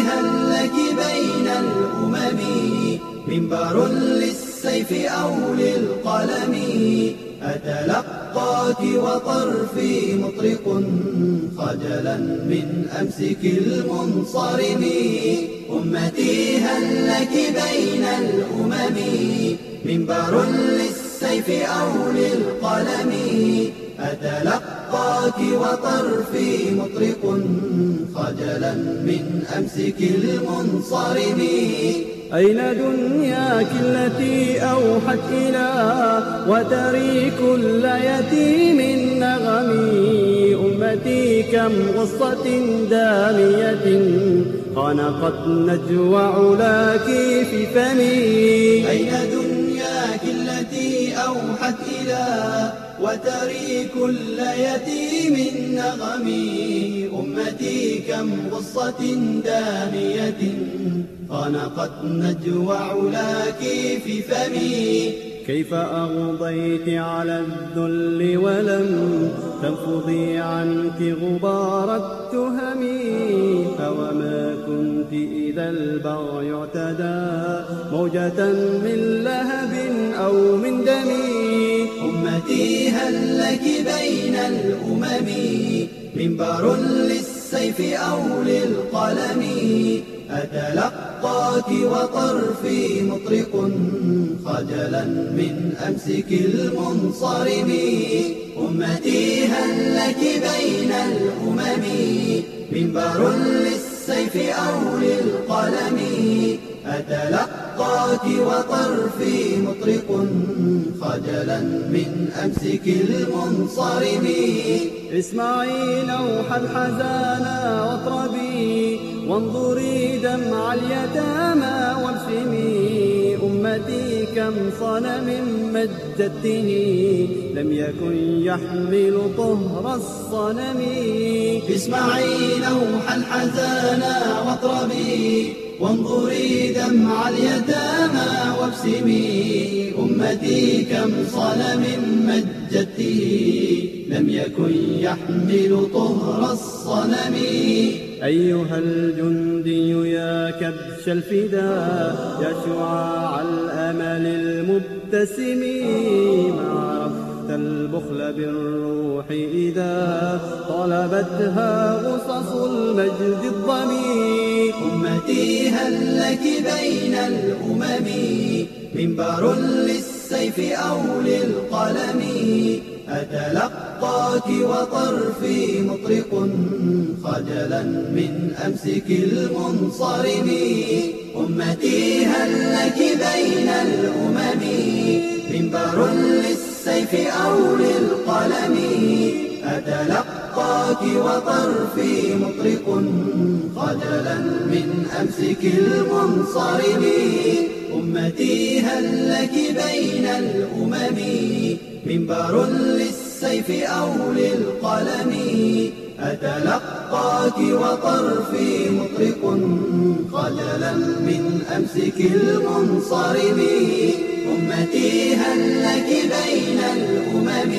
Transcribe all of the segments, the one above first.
هل لك بين الأمم. منبر للسيف أو للقلم. أتلقاك وطرفي مطرق خجلا من أمسك المنصرم. أمتي هل لك بين الأمم. منبر للسيف أو للقلم. أتلقاك وطرفي مطرق خجلا من أمسك المنصرم. أين دنياك التي أوحت إلى وتري كل يتيم نغمي أمتي كم غصة دامية خنقت نجوى علاك في فمي. أين دنياك التي أوحت إلى وتري كل يتيم نغمي أمتي كم غصة دامية. خنقت نجوى علاك في فمي. كيف أغضيت على الذل ولم تنفضي عنك غبار التهم؟ أوما كنت إذا البغي اعتدى موجة من لهب لك بين الأمم. منبر للسيف أو للقلم. أتلقاك وطرفي مطرق خجلا من أمسك المنصرم. أمتي هل لك بين الأمم. منبر للسيف أو للقلم. أتلقاك وطرفي مطرق خجلا من أمسك المنصرم. اسمعي نوح الحزان واطربي وانظري دمع اليتامى وابسمي أمتي كم صنم مجدته لم يكن يحمل طهر الصنم. اسمعي نوح الحزان واطربي وانظري دمع اليتامى وابسمي أمتي كم صنم مجدته لم يكن يحمل طهر الصنم. أيها الجندي يا كبش الفداء يا شعاع الأمل المبتسم. ما عرفت البخل بالروح إذا طلبتها غصص المجد الضمي أمتي هل لك بين الأمم؟ منبر للسيف أو للقلم؟ أتلقاك وطرفي مطرق خجلا من أمسك المنصرم؟ أمتي هل للسيف أو للقلم أتلقاك وطرفي مطرق خجلا من أمسك المنصرم أمتي هل لك بين الأمم منبر للسيف أو للقلم أتلقاك وطرفي مطرق خجلا من أمسك المنصرم أمتي هل لك بين الأمم.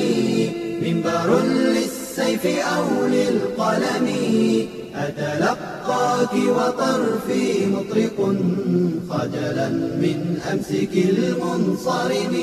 منبر للسيف أو للقلم. أتلقاك وطرفي مطرق خجلا من أمسك المنصرم.